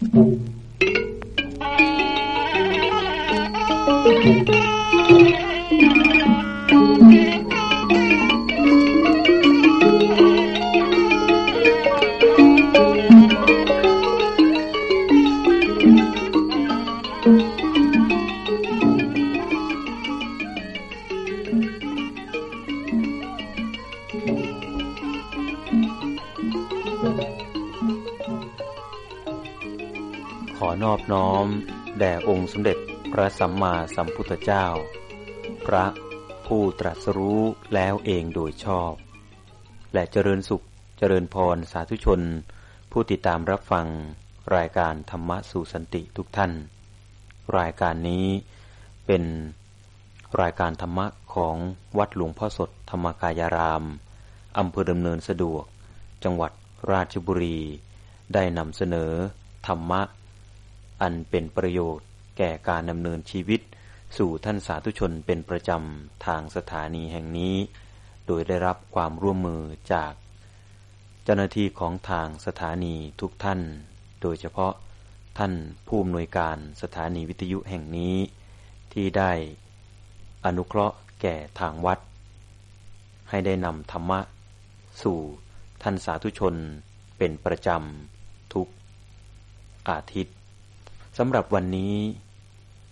ข ระสัมมาสัมพุทธเจ้า พระผู้ตรัสรู้แล้วเองโดยชอบ และเจริญสุขเจริญพรสาธุชน ผู้ติดตามรับฟังรายการธรรมะสู่สันติทุกท่าน รายการนี้เป็นรายการธรรมะของวัดหลวงพ่อสดธรรมกายาราม อำเภอดำเนินสะดวก จังหวัดราชบุรี ได้นำเสนอธรรมะ อันเป็นประโยชน์ แก่การดำเนินชีวิต สู่ท่านสาธุชนเป็นประจำทางสถานีแห่งนี้ โดยได้รับความร่วมมือจาก เจ้าหน้าที่ของทางสถานีทุกท่าน โดยเฉพาะท่านผู้อำนวยการสถานีวิทยุแห่งนี้ ที่ได้อนุเคราะห์แก่ทางวัด ให้ได้นำธรรมะ สู่ท่านสาธุชนเป็นประจำทุกอาทิตย์สำหรับวันนี้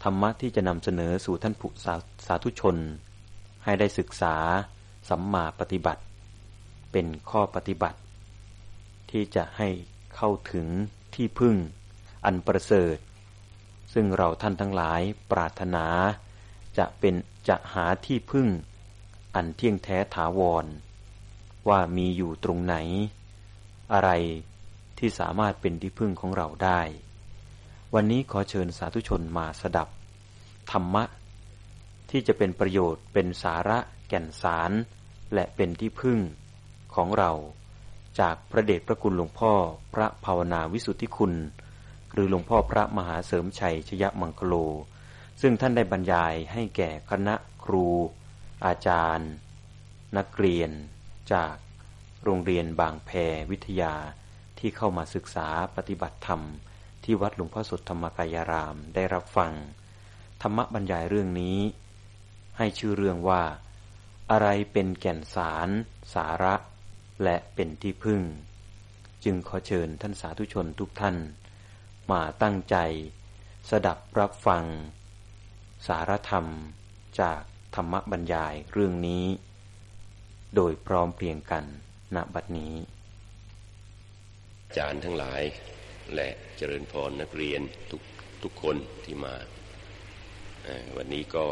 ธรรมะที่จะนำเสนอสู่ท่านผู้สาสาธุชน ให้ได้ศึกษาสัมมาปฏิบัติ เป็นข้อปฏิบัติ ที่จะให้เข้าถึงที่พึ่งอันประเสริฐ ซึ่งเราท่านทั้งหลายปรารถนา จะเป็นจะหาที่พึ่ง อันเที่ยงแท้ถาวร ว่ามีอยู่ตรงไหน อะไรที่สามารถเป็นที่พึ่งของเราได้ วันนี้ขอเชิญสาธุชนมาสดับ ธรรมะ ที่จะเป็นประโยชน์เป็นสาระแก่นสาร และเป็นที่พึ่งของเรา จากพระเดชพระคุณหลวงพ่อพระภาวนาวิสุทธิคุณ หรือหลวงพ่อพระมหาเสริมชัยชยมังคโล ซึ่งท่านได้บรรยายให้แก่คณะครู อาจารย์ นักเรียน จากโรงเรียนบางแพวิทยาที่เข้ามาศึกษาปฏิบัติธรรม ที่วัดหลวงพ่อสดธรรมกายารามได้รับฟัง ธรรมบรรยายเรื่องนี้ ให้ชื่อเรื่องว่า อะไรเป็นแก่นสาร สาระ และเป็นที่พึ่ง จึงขอเชิญท่านสาธุชนทุกท่าน มาตั้งใจ สดับรับฟัง สารธรรมจากธรรมบรรยายเรื่องนี้ โดยพร้อมเพรียงกันณบัดนี้อาจารย์ทั้งหลาย และเจริญพรนักเรียนทุกทุกคนที่มา วันนี้ก็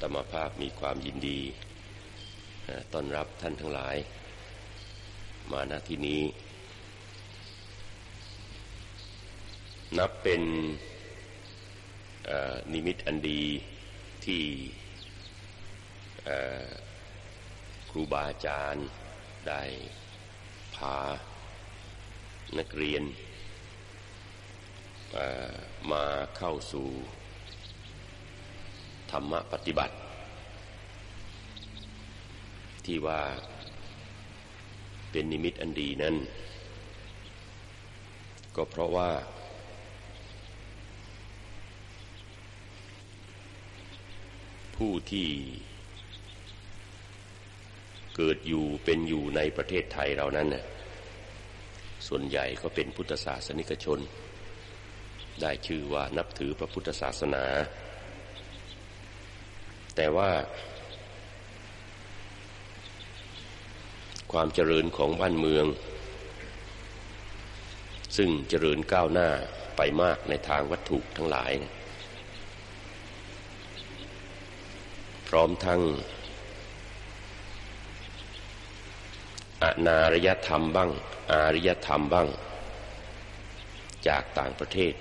ธรรมภาพมีความยินดีต้อนรับท่านทั้งหลาย มาณที่นี้ นับเป็นนิมิตอันดีที่ครูบาอาจารย์ได้พา นักเรียนมาเข้าสู่ ธรรมปฏิบัติ ที่ว่าเป็นนิมิตอันดีนั้น ก็เพราะว่า ผู้ที่เกิดอยู่เป็นอยู่ในประเทศไทยเรานั้นน่ะ ส่วนใหญ่ก็เป็นพุทธศาสนิกชน ได้ชื่อว่านับถือพระพุทธศาสนา แต่ว่า ความเจริญของบ้านเมือง ซึ่งเจริญก้าวหน้าไปมากในทางวัตถุทั้งหลาย พร้อมทั้ง อนารยธรรมบ้าง อารยธรรมบ้าง จากต่างประเทศ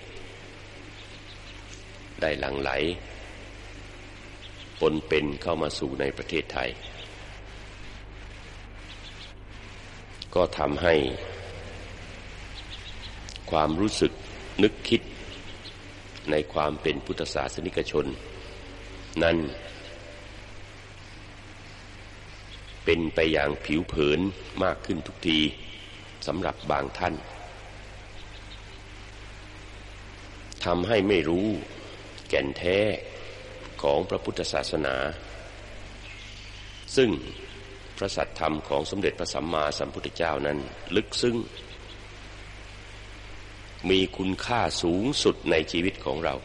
ได้หลั่งไหลปนเป็นเข้ามาสู่ในประเทศไทย ก็ทำให้ ความรู้สึกนึกคิดในความเป็นพุทธศาสนิกชน นั้น เป็นไปอย่างผิวเผินมากขึ้นทุกทีสำหรับบางท่านทำให้ไม่รู้แก่นแท้ของพระพุทธศาสนา ซึ่งพระสัทธรรมของสมเด็จพระสัมมาสัมพุทธเจ้านั้นลึกซึ้งมีคุณค่าสูงสุดในชีวิตของเรา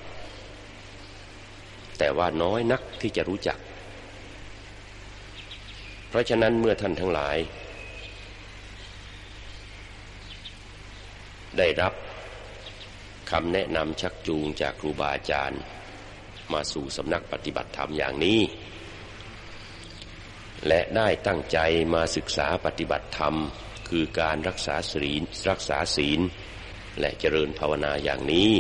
แต่ว่าน้อยนักที่จะรู้จัก เพราะฉะนั้นเมื่อท่านทั้งหลาย ได้รับคำแนะนำชักจูงจากครูบาอาจารย์ มาสู่สำนักปฏิบัติธรรมอย่างนี้ และได้ตั้งใจมาศึกษาปฏิบัติธรรม คือการรักษาศีลรักษาศีล และเจริญภาวนาอย่างนี้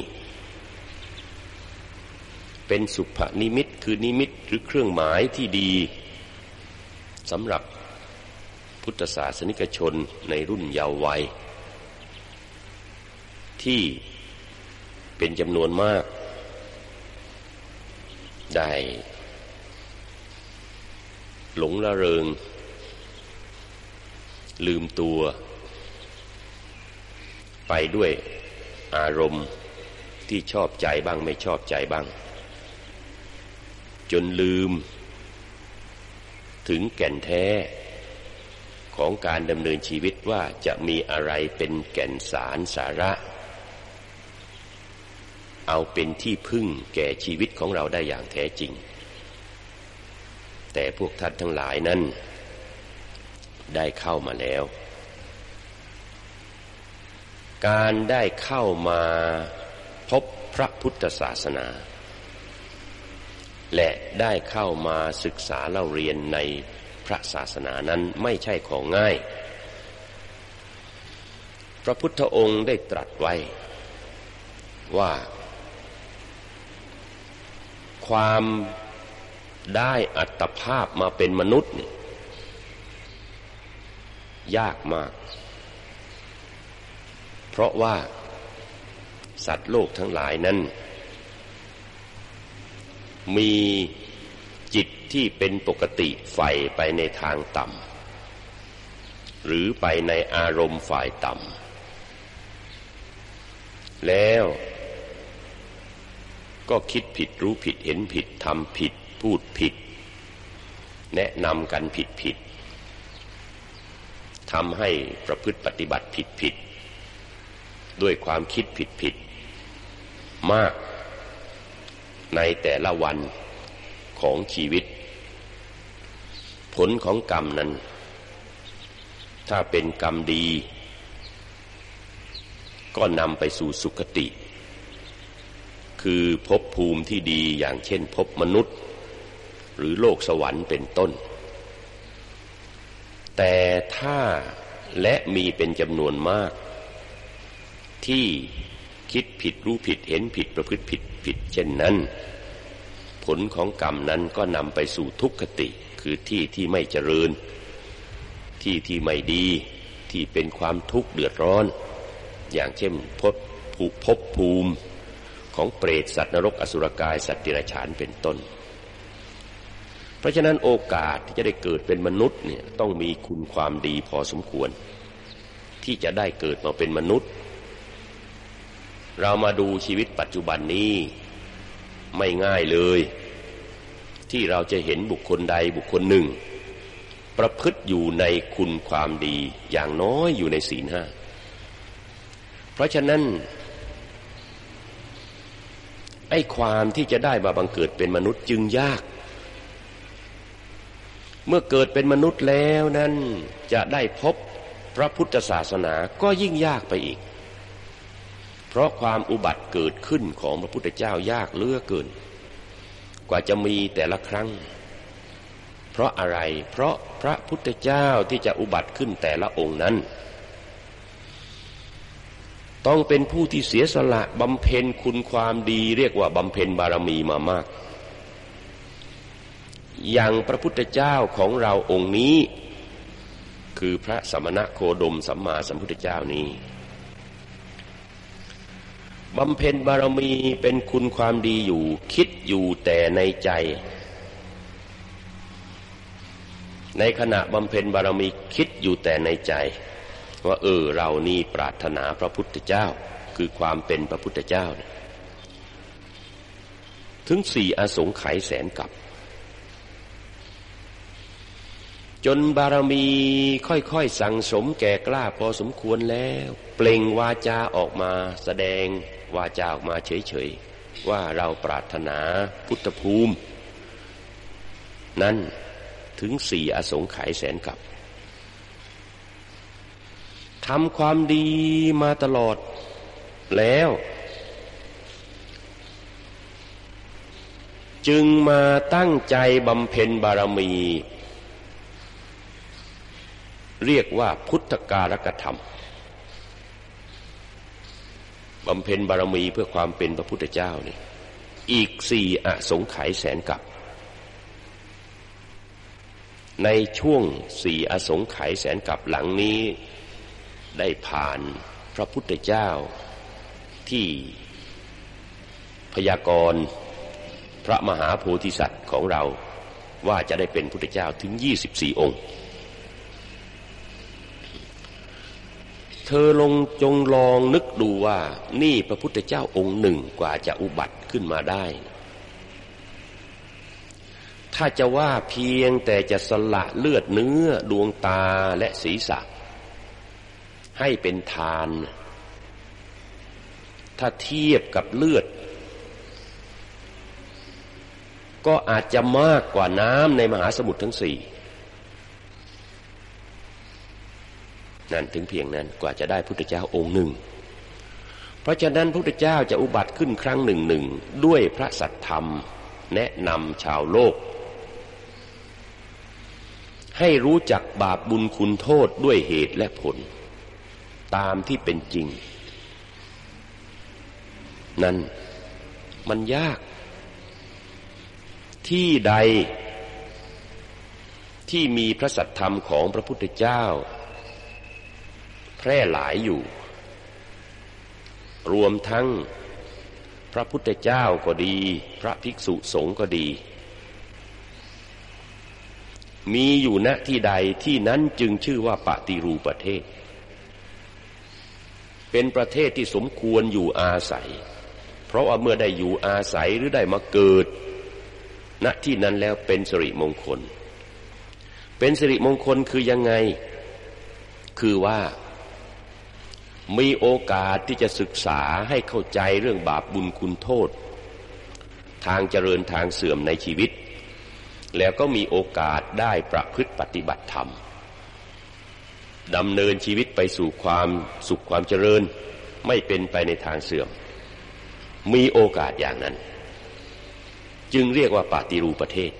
เป็นสุภนิมิตคือนิมิตหรือเครื่องหมายที่ดี สำหรับพุทธศาสนิกชนในรุ่นเยาว์วัย ที่เป็นจำนวนมาก ได้หลงละเริง ลืมตัว ไปด้วยอารมณ์ที่ชอบใจบ้างไม่ชอบใจบ้าง จนลืม ถึงแก่นแท้ ของการดำเนินชีวิตว่าจะมีอะไรเป็นแก่นสารสาระ เอาเป็นที่พึ่งแก่ชีวิตของเราได้อย่างแท้จริง แต่พวกท่านทั้งหลายนั้น ได้เข้ามาแล้ว การได้เข้ามาพบพระพุทธศาสนา และได้เข้ามาศึกษาเล่าเรียนในพระศาสนานั้นไม่ใช่ของง่าย พระพุทธองค์ได้ตรัสไว้ว่า ความได้อัตภาพมาเป็นมนุษย์นี่ยากมาก เพราะว่าสัตว์โลกทั้งหลายนั้น มีจิตที่เป็นปกติใฝ่ไปในทางต่ำหรือไปในอารมณ์ฝ่ายต่ำแล้วก็คิดผิดรู้ผิดเห็นผิดทำผิด พูดผิด แนะนำกันผิดผิดทำให้ประพฤติปฏิบัติผิดผิด ด้วยความคิดผิดผิดมาก ในแต่ละวันของชีวิต ผลของกรรมนั้น ถ้าเป็นกรรมดี ก็นำไปสู่สุคติ คือภพภูมิที่ดีอย่างเช่นภพมนุษย์ หรือโลกสวรรค์เป็นต้น แต่ถ้าและมีเป็นจำนวนมาก ที่คิดผิดรู้ผิดเห็นผิดประพฤติผิด ผิด เช่นนั้น ผลของกรรมนั้นก็นำไปสู่ทุกขติ คือที่ที่ไม่เจริญ ที่ที่ไม่ดีที่เป็นความทุกข์เดือดร้อน อย่างเช่นพบภูพบภูมิของเปรตสัตว์นรกอสุรกายสัตว์ดิรัจฉานเป็นต้น เพราะฉะนั้นโอกาสที่จะได้เกิดเป็นมนุษย์เนี่ยต้องมีคุณความดีพอสมควร ที่จะได้เกิดมาเป็นมนุษย์ เรามาดูชีวิตปัจจุบันนี้ไม่ง่ายเลย ที่เราจะเห็นบุคคลใดบุคคลหนึ่ง ประพฤติอยู่ในคุณความดีอย่างน้อยอยู่ในศีลห้าเพราะฉะนั้นไอ้ความที่จะได้มาบังเกิดเป็นมนุษย์จึงยาก เมื่อเกิดเป็นมนุษย์แล้วนั้นจะได้พบพระพุทธศาสนาก็ยิ่งยากไปอีก ราะความอุบัติเกิดขึ้นของพระพุทธเจ้ายากเลือเกิน กว่าจะมีแต่ละครั้ง เพราะอะไร เพราะพระพุทธเจ้าที่จะอุบัติขึ้นแต่ละองค์นั้น ต้องเป็นผู้ที่เสียสละบำเพ็ญคุณความดีเรียกว่าบำเพ็ญบารมีมามาก อย่างพระพุทธเจ้าของเราองค์นี้ คือพระสมณะโคดมสัมมาสัมพุทธเจ้านี้ บำเพ็ญบารมีเป็นคุณความดีอยู่ คิดอยู่แต่ในใจ ในขณะบำเพ็ญบารมีคิดอยู่แต่ในใจ ว่าเออเรานี่ปรารถนาพระพุทธเจ้า คือความเป็นพระพุทธเจ้า ถึงสี่อสงไขยแสนกับ จนบารมีค่อยๆสั่งสมแก่กล้าพอสมควรแล้ว เปล่งวาจาออกมาแสดง วาจาออกมาเฉยๆ ว่าเราปรารถนาพุทธภูมิ นั้นถึงสี่อสงไขยแสนกับทำความดีมาตลอดแล้ว จึงมาตั้งใจบำเพ็ญบารมี เรียกว่าพุทธการกธรรม บำเพ็ญบารมีเพื่อความเป็นพระพุทธเจ้านี่อีกสี่อสงไขยแสนกับ ในช่วงสี่อสงไขยแสนกับหลังนี้ได้ผ่านพระพุทธเจ้าที่พยากรณ์พระมหาโพธิสัตว์ของเราว่าจะได้เป็นพุทธเจ้าถึงยี่สิบสี่องค์ เธอลงจงลองนึกดูว่านี่พระพุทธเจ้าองค์หนึ่งกว่าจะอุบัติขึ้นมาได้ ถ้าจะว่าเพียงแต่จะสละเลือดเนื้อดวงตาและศีรษะ ให้เป็นทาน ถ้าเทียบกับเลือด ก็อาจจะมากกว่าน้ำในมหาสมุทรทั้งสี่ นั่นถึงเพียงนั้นกว่าจะได้พุทธเจ้าองค์หนึ่ง เพราะฉะนั้นพุทธเจ้าจะอุบัติขึ้นครั้งหนึ่งหนึ่งด้วยพระสัทธรรม แนะนำชาวโลก ให้รู้จักบาปบุญคุณโทษด้วยเหตุและผล ตามที่เป็นจริง นั้นมันยาก ที่ใดที่มีพระสัทธรรมของพระพุทธเจ้า ร่หลายอยู่ รวมทั้งพระพุทธเจ้าก็ดี พระภิกษุสงฆ์ก็ดี มีอยู่ณที่ใดที่นั้นจึงชื่อว่าปฏิรูประเทศ เป็นประเทศที่สมควรอยู่อาศัย เพราะว่าเมื่อได้อยู่อาศัยหรือได้มาเกิด ณที่นั้นแล้วเป็นสิริมงคล เป็นสิริมงคลคือยังไง คือว่า มีโอกาสที่จะศึกษาให้เข้าใจเรื่องบาปบุญคุณโทษ ทางเจริญทางเสื่อมในชีวิต แล้วก็มีโอกาสได้ประพฤติปฏิบัติธรรมดำเนินชีวิตไปสู่ความสุขความเจริญ ไม่เป็นไปในทางเสื่อม มีโอกาสอย่างนั้น จึงเรียกว่าปฏิรูปประเทศ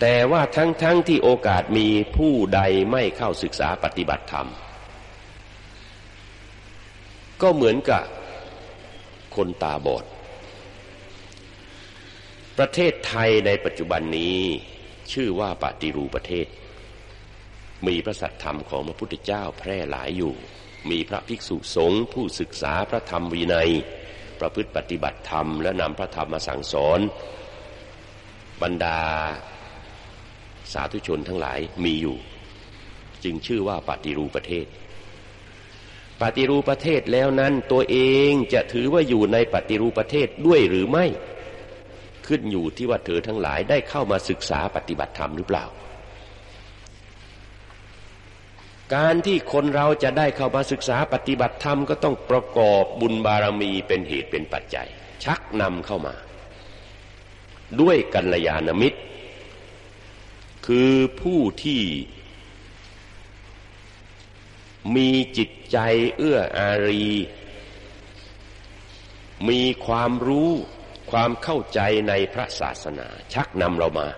แต่ว่าทั้งๆทที่โอกาสมีผู้ใดไม่เข้าศึกษาปฏิบัติธรรม ก็เหมือนกับคนตาบอด ประเทศไทยในปัจจุบันนี้ชื่อว่าปฏิรูปประเทศ มีพระสัทธรรมของพระพุทธเจ้าแพร่หลายอยู่ มีพระภิกษุสงฆ์ผู้ศึกษาพระธรรมวินัย ประพฤติปฏิบัติธรรม และนำพระธรรมมาสั่งสอน บรรดาสาธุชนทั้งหลายมีอยู่ จึงชื่อว่าปฏิรูปประเทศ ปฏิรูปประเทศแล้วนั้น ตัวเองจะถือว่าอยู่ในปฏิรูปประเทศด้วยหรือไม่ ขึ้นอยู่ที่ว่าเธอทั้งหลายได้เข้ามาศึกษาปฏิบัติธรรมหรือเปล่า การที่คนเราจะได้เข้ามาศึกษาปฏิบัติธรรมก็ต้องประกอบบุญบารมีเป็นเหตุเป็นปัจจัย ชักนำเข้ามา ด้วยกัลยาณมิตร คือผู้ที่ มีจิตใจเอื้ออารี มีความรู้ความเข้าใจในพระศาสนา ชักนำเรามา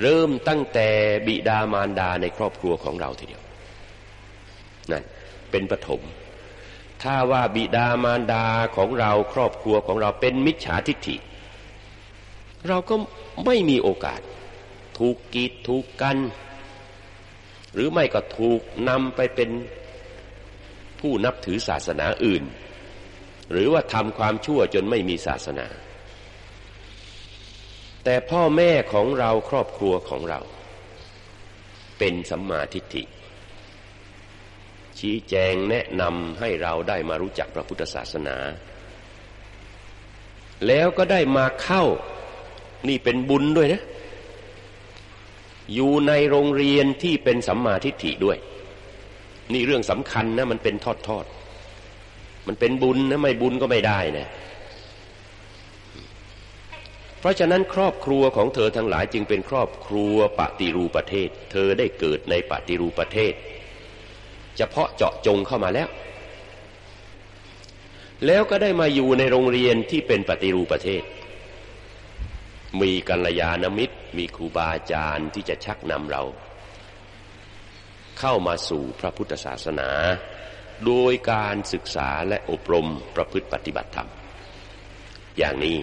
เริ่มตั้งแต่บิดามารดาในครอบครัวของเราทีเดียวนั่นเป็นปฐมถ้าว่าบิดามารดาของเราครอบครัวของเราเป็นมิจฉาทิฏฐิ เราก็ไม่มีโอกาส ถูกกีดถูกกัน หรือไม่ก็ถูกนำไปเป็นผู้นับถือศาสนาอื่น หรือว่าทำความชั่วจนไม่มีศาสนา แต่พ่อแม่ของเราครอบครัวของเรา เป็นสัมมาทิฏฐิ ชี้แจงแนะนำให้เราได้มารู้จักพระพุทธศาสนา แล้วก็ได้มาเข้านี่เป็นบุญด้วยนะ อยู่ในโรงเรียนที่เป็นสัมมาทิฏฐิด้วย นี่เรื่องสำคัญนะมันเป็นทอดทอดมันเป็นบุญนะไม่บุญก็ไม่ได้นะเพราะฉะนั้นครอบครัวของเธอทั้งหลายจึงเป็นครอบครัวปฏิรูประเทศ เธอได้เกิดในปฏิรูประเทศ เฉพาะเจาะจงเข้ามาแล้ว แล้วก็ได้มาอยู่ในโรงเรียนที่เป็นปฏิรูประเทศ มีกัลยาณมิตร มีครูบาอาจารย์ที่จะชักนำเรา เข้ามาสู่พระพุทธศาสนา โดยการศึกษาและอบรมประพฤติปฏิบัติธรรม อย่างนี้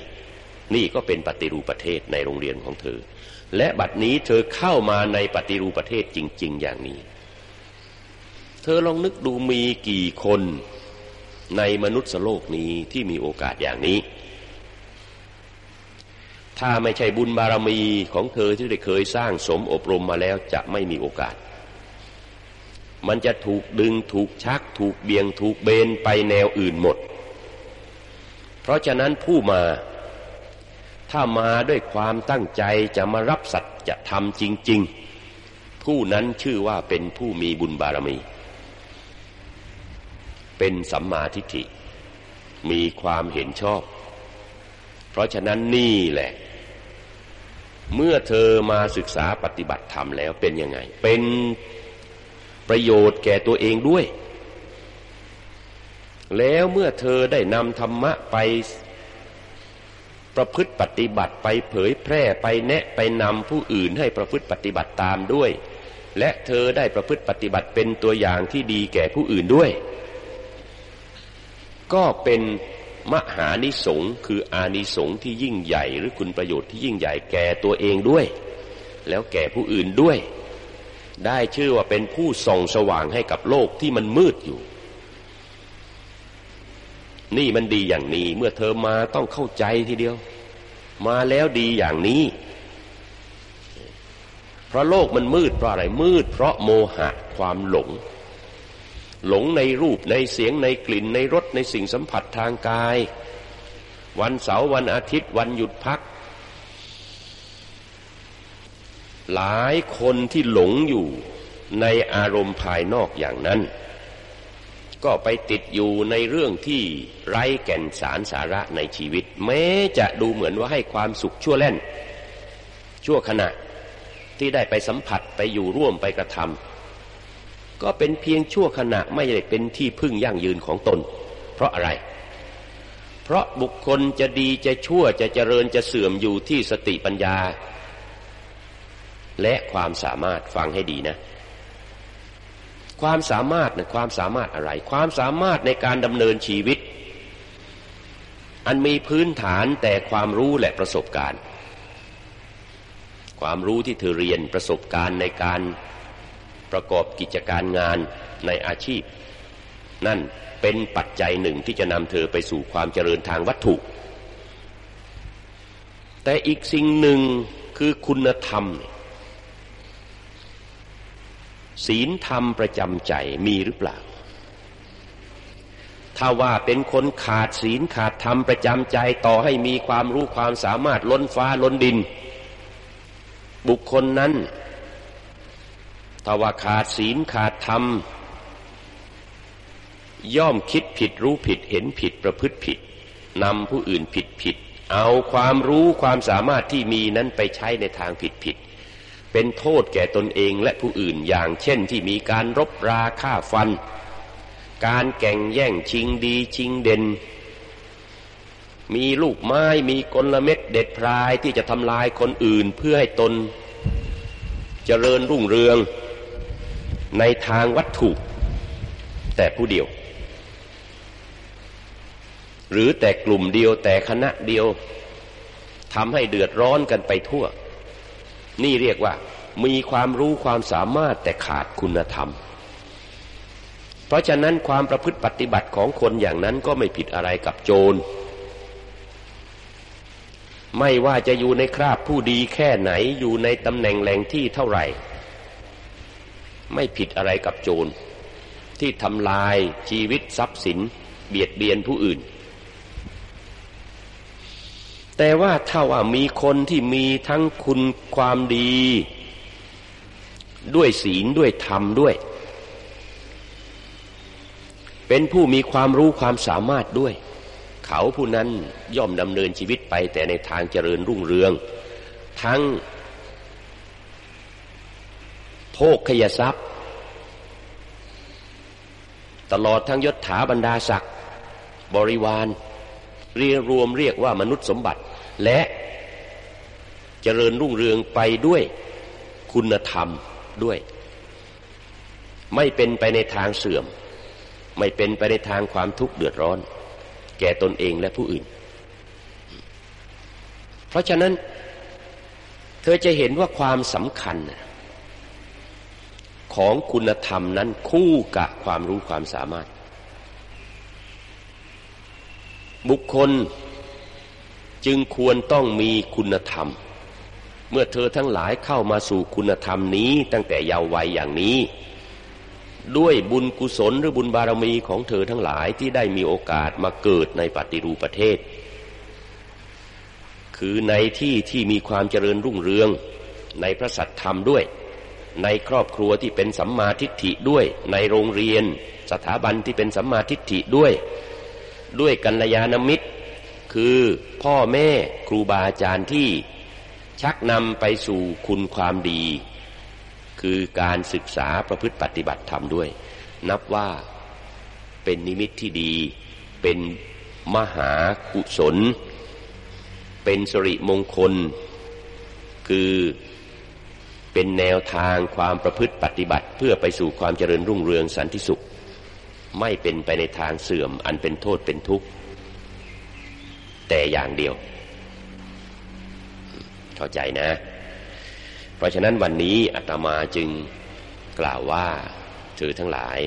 นี่ก็เป็นปฏิรูปประเทศในโรงเรียนของเธอ และบัดนี้เธอเข้ามาในปฏิรูปประเทศจริง ๆ อย่างนี้ เธอลองนึกดูมีกี่คนในมนุษย์โลกนี้ที่มีโอกาสอย่างนี้ ถ้าไม่ใช่บุญบารมีของเธอที่ได้เคยสร้างสมอบรมมาแล้วจะไม่มีโอกาส มันจะถูกดึงถูกชัก ถูกเบี่ยงถูกเบนไปแนวอื่นหมด เพราะฉะนั้นผู้มา ถ้ามาด้วยความตั้งใจจะมารับสัจธรรมจริง ๆ ผู้นั้นชื่อว่าเป็นผู้มีบุญบารมี เป็นสัมมาทิฏฐิ มีความเห็นชอบเพราะฉะนั้นนี่แหละ เมื่อเธอมาศึกษาปฏิบัติธรรมแล้วเป็นยังไง เป็นประโยชน์แก่ตัวเองด้วย แล้วเมื่อเธอได้นำธรรมะไปประพฤติปฏิบัติไปเผยแพร่ไปแนะไปนำผู้อื่นให้ประพฤติปฏิบัติตามด้วย และเธอได้ประพฤติปฏิบัติเป็นตัวอย่างที่ดีแก่ผู้อื่นด้วย ก็เป็น มหานิสงคืออานิสงที่ยิ่งใหญ่ หรือคุณประโยชน์ที่ยิ่งใหญ่แก่ตัวเองด้วย แล้วแก่ผู้อื่นด้วย ได้ชื่อว่าเป็นผู้ส่องสว่างให้กับโลกที่มันมืดอยู่ นี่มันดีอย่างนี้เมื่อเธอมาต้องเข้าใจทีเดียว มาแล้วดีอย่างนี้ เพราะโลกมันมืดเพราะอะไรมืด เพราะโมหะความหลง หลงในรูปในเสียงในกลิ่นในรสในสิ่งสัมผัสทางกาย วันเสาร์วันอาทิตย์วันหยุดพัก หลายคนที่หลงอยู่ในอารมณ์ภายนอกอย่างนั้น ก็ไปติดอยู่ในเรื่องที่ไร้แก่นสารสาระในชีวิต แม้จะดูเหมือนว่าให้ความสุขชั่วแล่น ชั่วขณะที่ได้ไปสัมผัสไปอยู่ร่วมไปกระทำ ก็เป็นเพียงชั่วขณะไม่ได้เป็นที่พึ่งยั่งยืนของตน เพราะอะไร เพราะบุคคลจะดีจะชั่วจะเจริญจะเสื่อมอยู่ที่สติปัญญา และความสามารถฟังให้ดีนะ ความสามารถนะความสามารถอะไร ความสามารถในการดำเนินชีวิต อันมีพื้นฐานแต่ความรู้และประสบการณ์ ความรู้ที่เธอเรียนประสบการณ์ในการ ประกอบกิจการงานในอาชีพ นั่นเป็นปัจจัยหนึ่งที่จะนำเธอไปสู่ความเจริญทางวัตถุ แต่อีกสิ่งหนึ่งคือคุณธรรม ศีลธรรมประจำใจมีหรือเปล่า ถ้าว่าเป็นคนขาดศีลขาดธรรมประจำใจต่อให้มีความรู้ความสามารถล้นฟ้าล้นดิน บุคคลนั้น ถ้าว่าขาดศีลขาดธรรม ย่อมคิดผิดรู้ผิดเห็นผิดประพฤติผิดนำผู้อื่นผิดผิด เอาความรู้ความสามารถที่มีนั้นไปใช้ในทางผิดผิด เป็นโทษแก่ตนเองและผู้อื่นอย่างเช่นที่มีการรบราฆ่าฟัน การแก่งแย่งชิงดีชิงเด่น มีลูกไม้มีกลเม็ดเด็ดพรายที่จะทำลายคนอื่นเพื่อให้ตนเจริญรุ่งเรือง ในทางวัตถุ แต่ผู้เดียว หรือแต่กลุ่มเดียวแต่คณะเดียวทำให้เดือดร้อนกันไปทั่ว นี่เรียกว่า มีความรู้ความสามารถแต่ขาดคุณธรรม เพราะฉะนั้นความประพฤติปฏิบัติของคนอย่างนั้นก็ไม่ผิดอะไรกับโจร ไม่ว่าจะอยู่ในคราบผู้ดีแค่ไหนอยู่ในตำแหน่งแหล่งที่เท่าไหร่ ไม่ผิดอะไรกับโจร ที่ทำลายชีวิตทรัพย์สิน เบียดเบียนผู้อื่น แต่ว่าถ้าว่ามีคนที่มีทั้งคุณความดี ด้วยศีลด้วยธรรมด้วย เป็นผู้มีความรู้ความสามารถด้วย เขาผู้นั้นย่อมดำเนินชีวิตไปแต่ในทางเจริญรุ่งเรือง ทั้ง โภคขยทรัพย์ ตลอดทั้งยศถาบรรดาศักดิ์บริวารเรียรวมเรียกว่ามนุษย์สมบัติ และเจริญรุ่งเรืองไปด้วยคุณธรรมด้วย ไม่เป็นไปในทางเสื่อม ไม่เป็นไปในทางความทุกข์เดือดร้อน แก่ตนเองและผู้อื่น เพราะฉะนั้น เธอจะเห็นว่าความสำคัญ ของคุณธรรมนั้นคู่กับความรู้ความสามารถ บุคคลจึงควรต้องมีคุณธรรม เมื่อเธอทั้งหลายเข้ามาสู่คุณธรรมนี้ตั้งแต่เยาว์วัยอย่างนี้ ด้วยบุญกุศลหรือบุญบารมีของเธอทั้งหลายที่ได้มีโอกาสมาเกิดในปฏิรูปประเทศ คือในที่ที่มีความเจริญรุ่งเรืองในพระสัตธรรมด้วย ในครอบครัวที่เป็นสัมมาทิฏฐิด้วย ในโรงเรียน สถาบันที่เป็นสัมมาทิฏฐิด้วย ด้วยกัลยาณมิตร คือพ่อแม่ครูบาอาจารย์ที่ชักนำไปสู่คุณความดี คือการศึกษาประพฤติปฏิบัติธรรมด้วย นับว่าเป็นนิมิตที่ดี เป็นมหากุศล เป็นสริมงคล คือ เป็นแนวทางความประพฤติปฏิบัติ เพื่อไปสู่ความเจริญรุ่งเรืองสันติสุข ไม่เป็นไปในทางเสื่อมอันเป็นโทษเป็นทุกข์ แต่อย่างเดียว เข้าใจนะ เพราะฉะนั้นวันนี้อาตมาจึงกล่าวว่าเธอทั้งหลาย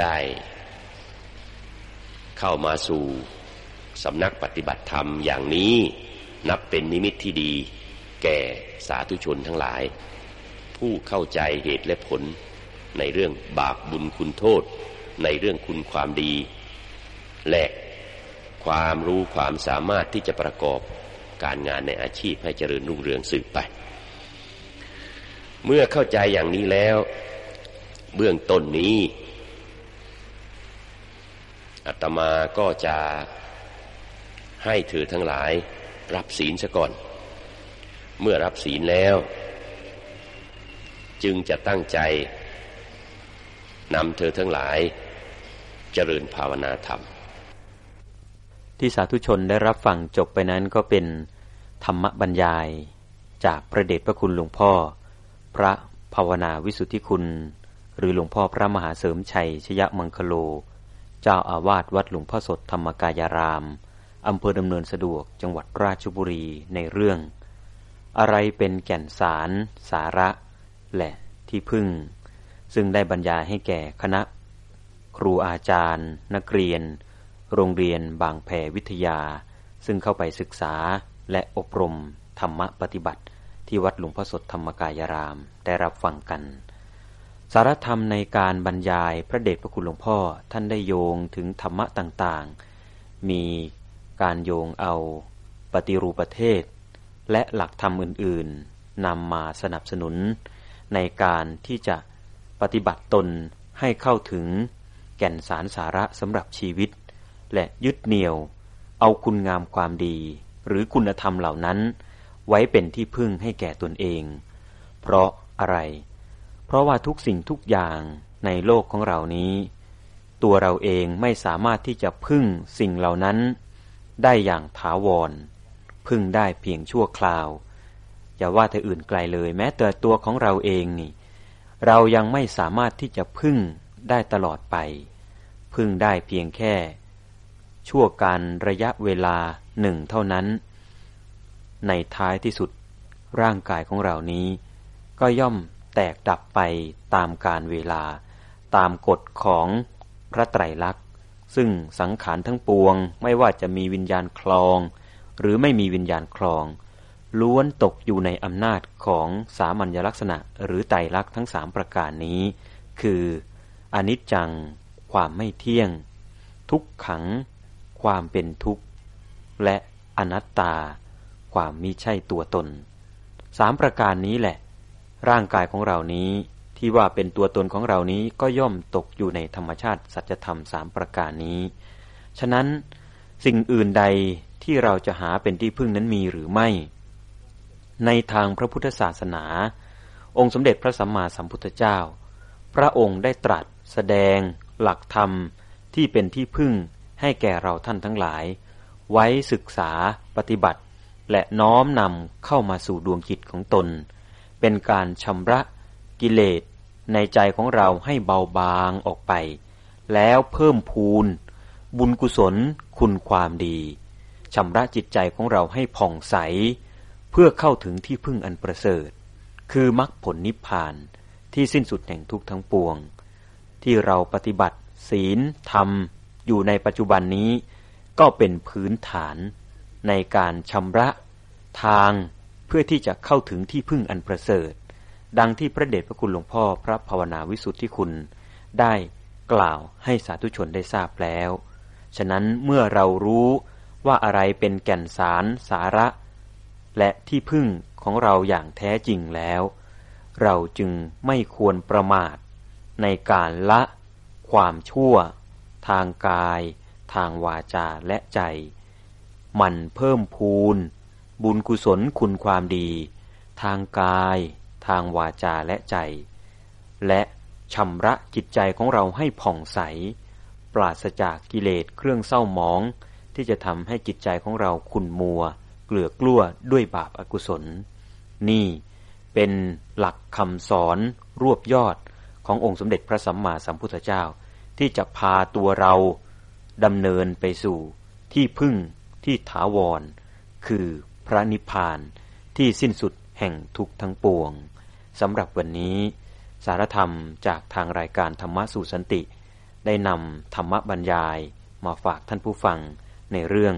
ได้ เข้ามาสู่สำนักปฏิบัติธรรมอย่างนี้นับเป็นนิมิตที่ดี แก่สาธุชนทั้งหลาย ผู้เข้าใจเหตุและผล ในเรื่องบาปบุญคุณโทษ ในเรื่องคุณความดี และความรู้ความสามารถที่จะประกอบการงานในอาชีพให้เจริญรุ่งเรืองสืบไป เมื่อเข้าใจอย่างนี้แล้ว เบื้องต้นนี้อาตมาก็จะให้เธอทั้งหลายรับศีลซะก่อน เมื่อรับศีลแล้ว จึงจะตั้งใจนำเธอทั้งหลายเจริญภาวนาธรรม ที่สาธุชนได้รับฟังจบไปนั้นก็เป็นธรรมบรรยาย จากพระเดชพระคุณหลวงพ่อ พระภาวนาวิสุทธิคุณ หรือหลวงพ่อพระมหาเสริมชัยชยมังคโล เจ้าอาวาสวัดหลวงพ่อสดธรรมกายารามอำเภอดำเนินสะดวกจังหวัดราชบุรีในเรื่อง อะไรเป็นแก่นสาร สาระ และที่พึ่ง ซึ่งได้บรรยายให้แก่คณะ ครูอาจารย์ นักเรียน โรงเรียนบางแพวิทยา ซึ่งเข้าไปศึกษาและอบรมธรรมปฏิบัติ ที่วัดหลวงพ่อสดธรรมกายรามได้รับฟังกัน สารธรรมในการบรรยายพระเดชพระคุณหลวงพ่อท่านได้โยงถึงธรรมะต่างๆ มีการโยงเอาปฏิรูปประเทศ และหลักธรรมอื่น ๆนำมาสนับสนุน ในการที่จะปฏิบัติตนให้เข้าถึง แก่นสารสาระสำหรับชีวิต และยึดเหนี่ยว เอาคุณงามความดี หรือคุณธรรมเหล่านั้น ไว้เป็นที่พึ่งให้แก่ตนเอง เพราะอะไร เพราะว่าทุกสิ่งทุกอย่างในโลกของเรานี้ ตัวเราเองไม่สามารถที่จะพึ่งสิ่งเหล่านั้น ได้อย่างถาวร พึ่งได้เพียงชั่วคราว อย่าว่าแต่อื่นไกลเลย แม้แต่ตัวของเราเองนี่ เรายังไม่สามารถที่จะพึ่งได้ตลอดไป พึ่งได้เพียงแค่ ชั่วการระยะเวลาหนึ่งเท่านั้น ในท้ายที่สุดร่างกายของเรานี้ ก็ย่อมแตกดับไปตามการเวลา ตามกฎของพระไตรลักษณ์ ซึ่งสังขารทั้งปวงไม่ว่าจะมีวิญญาณคลอง หรือไม่มีวิญญาณคลอง ล้วนตกอยู่ในอำนาจของสามัญลักษณะหรือไตรลักษณ์ทั้งสามประการนี้ คืออนิจจัง ความไม่เที่ยง ทุกขัง ความเป็นทุกข์ และอนัตตา ความมิใช่ตัวตนสามประการนี้แหละ ร่างกายของเรานี้ที่ว่าเป็นตัวตนของเรานี้ก็ย่อมตกอยู่ในธรรมชาติสัจธรรมสามประการนี้ ฉะนั้นสิ่งอื่นใด ที่เราจะหาเป็นที่พึ่งนั้นมีหรือไม่ ในทางพระพุทธศาสนา องค์สมเด็จพระสัมมาสัมพุทธเจ้า พระองค์ได้ตรัสแสดง หลักธรรมที่เป็นที่พึ่งให้แก่เราท่านทั้งหลาย ไว้ศึกษาปฏิบัติ และน้อมนำเข้ามาสู่ดวงจิตของตน เป็นการชำระกิเลสในใจของเราให้เบาบางออกไป แล้วเพิ่มพูน บุญกุศลคุณความดี ชำระจิตใจของเราให้ผ่องใส เพื่อเข้าถึงที่พึ่งอันประเสริฐ คือมรรคผลนิพพานที่สิ้นสุดแห่งทุกทั้งปวง ที่เราปฏิบัติ ศีลธรรม อยู่ในปัจจุบันนี้ ก็เป็นพื้นฐานในการชำระทางเพื่อที่จะเข้าถึงที่พึ่งอันประเสริฐ ดังที่พระเดชพระคุณหลวงพ่อพระภาวนาวิสุทธิคุณ ได้กล่าวให้สาธุชนได้ทราบแล้ว ฉะนั้นเมื่อเรารู้ ว่าอะไรเป็นแก่นสารสาระ และที่พึ่งของเราอย่างแท้จริงแล้ว เราจึงไม่ควรประมาท ในการละความชั่ว ทางกาย ทางวาจาและใจ มันเพิ่มพูน บุญกุศลคุณความดี ทางกาย ทางวาจาและใจ และชำระจิตใจของเราให้ผ่องใส ปราศจากกิเลสเครื่องเศร้าหมอง ที่จะทำให้จิตใจของเราขุ่นมัว เกลือกลั้วด้วยบาปอากุศล นี่เป็นหลักคำสอนรวบยอดขององค์สมเด็จพระสัมมาสัมพุทธเจ้า ที่จะพาตัวเราดำเนินไปสู่ที่พึ่งที่ถาวร คือพระนิพพานที่สิ้นสุดแห่งทุกทั้งปวงสำหรับวันนี้ สารธรรมจากทางรายการธรรมะสู่สันติ ได้นำธรรมบรรยายมาฝากท่านผู้ฟัง ในเรื่อง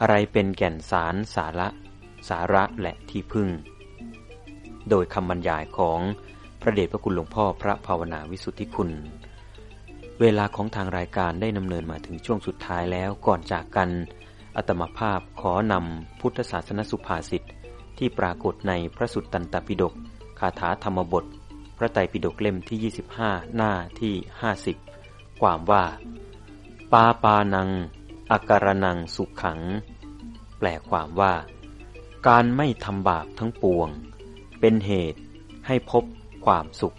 อะไรเป็นแก่นสารสาระ สาระและที่พึ่ง โดยคำบรรยายของพระเดชพระคุณหลวงพ่อพระภาวนาวิสุทธิคุณ เวลาของทางรายการได้นำเนินมาถึงช่วงสุดท้ายแล้วก่อนจากกันอัตมภาพขอนำพุทธศาสนสุภาษิตที่ปรากฏในพระสุตตันตปิฎกคาถาธรรมบท พระไตรปิฎกเล่มที่ 25 หน้าที่ 50 ความว่า ปาปานัง อาการนังสุขขัง แปลความว่า การไม่ทำบาปทั้งปวง เป็นเหตุให้พบความสุข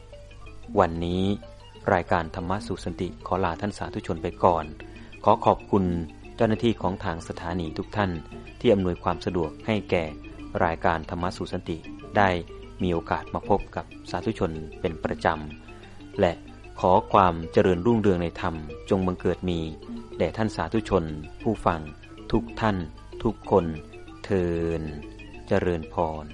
วันนี้รายการธรรมะสุสันติขอลาท่านสาธุชนไปก่อน ขอขอบคุณเจ้าหน้าที่ของทางสถานีทุกท่าน ที่อำนวยความสะดวกให้แก่รายการธรรมะสุสันติได้มีโอกาสมาพบกับสาธุชนเป็นประจำ และ ขอความเจริญรุ่งเรืองในธรรม จงบังเกิดมีแด่ท่านสาธุชน ผู้ฟัง ทุกท่าน ทุกคน เทินเจริญพร